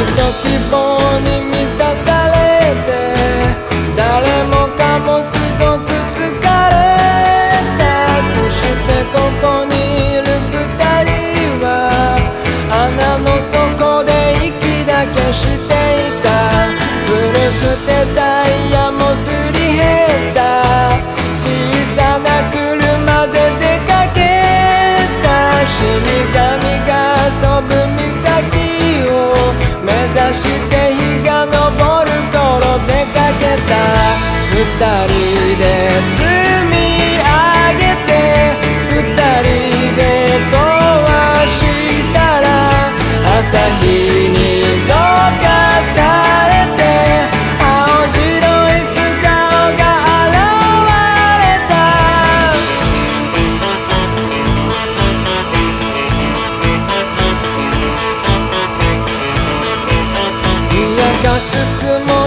Don't 相思似梦